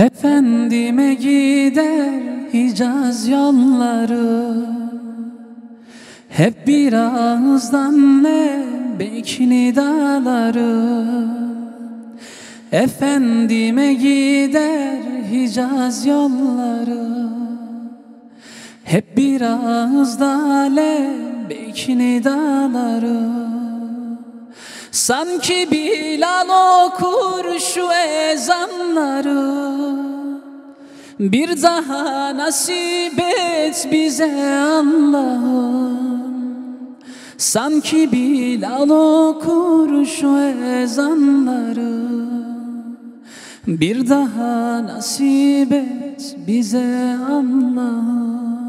Efendime gider Hicaz yolları. Hep bir ağızdan ne bekni dağları. Efendime gider Hicaz yolları. Hep bir ağızda lebekni dağları. Sanki Bilal okur şu ezanları Bir daha nasip et bize Allah'ım. Sanki Bilal okur şu ezanları. Bir daha nasip et bize Allah'ım.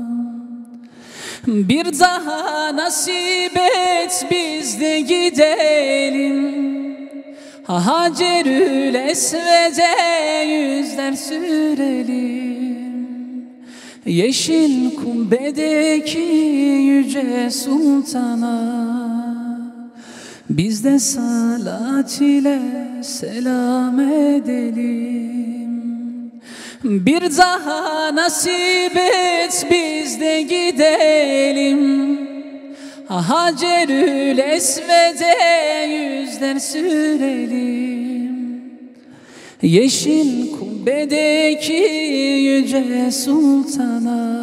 Bir daha nasip et biz de gidelim Hacerül Esved'e yüzler sürelim. Yeşil kubbedeki yüce sultana Biz de salat ile selam edelim. Bir daha nasip et biz de gidelim Hacerül Esved'e yüzler sürelim. Yeşil kubbedeki yüce sultana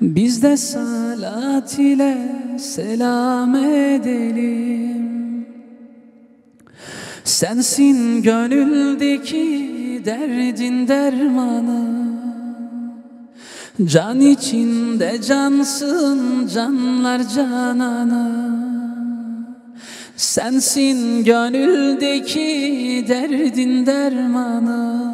Biz de salat ile selam edelim. Sensin gönüldeki derdin dermanı Can içinde cansın canlar cananı Sensin gönüldeki derdin dermanı.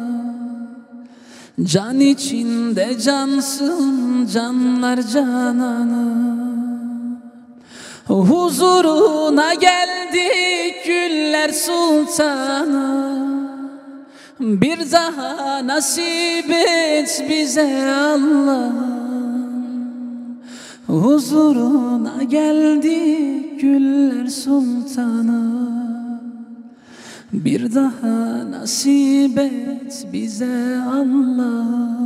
Can içinde cansın canlar cananı Huzuruna geldik güller sultanı bir daha nasip et bize Allah'ım Huzuruna geldik güller sultanı Bir daha nasip et bize Allah'ım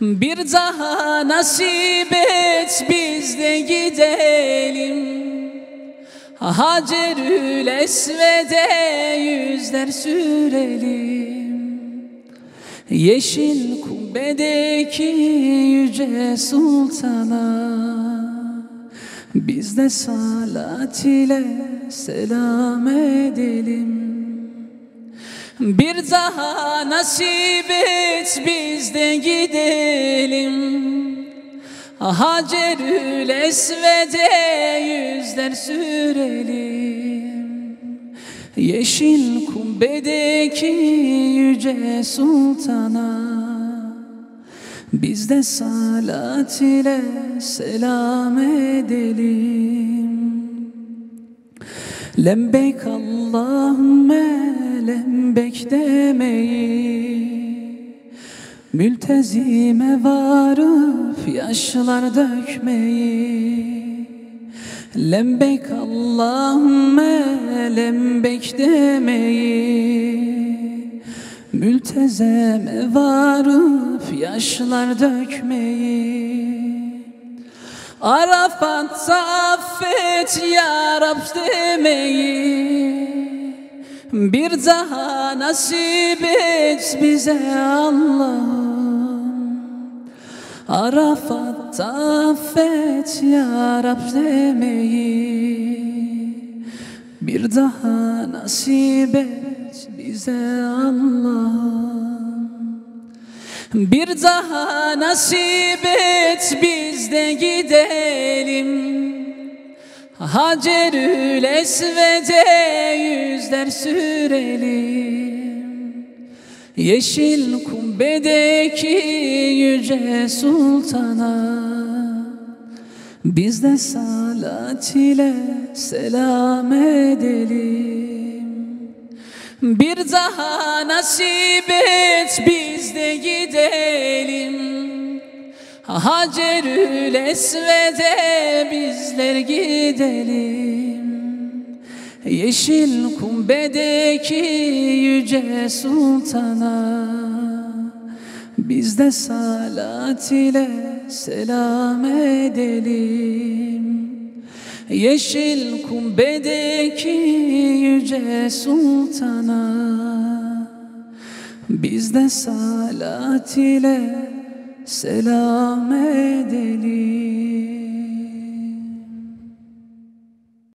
Bir daha nasip et biz de gidelim. Hacerül Esved'e yüzler sürelim. Yeşil kubbedeki yüce sultana Biz de salat ile selam edelim. Bir daha nasip et biz de gidelim. Hacerül Esved'e yüzler sürelim Yeşil kubbedeki yüce sultana Biz de salat ile selam edelim. Lembek Allahümme lembek demeyi Mültezime varıp yaşlar dökmeyi Lembek Allahümme lembek demeyi. Mültezeme varıp yaşlar dökmeyi. Arafat'ta affet ya Rab demeyi. Bir daha nasip et bize Allah'ım Arafat'ta affet ya Rab demeyi. Bir daha nasip et bize Allah'ım. Bir daha nasip et biz de gidelim. Hacerül Esved'e yüzler sürelim Yeşil kubbedeki yüce sultana Biz de salat ile selam edelim. Bir daha nasip et biz de gidelim. Hacerül Esved'e bizler gidelim Yeşil kumbedeki yüce sultana Biz de salat ile selam edelim. Yeşil kumbedeki yüce sultana Biz de salat ile selam edelim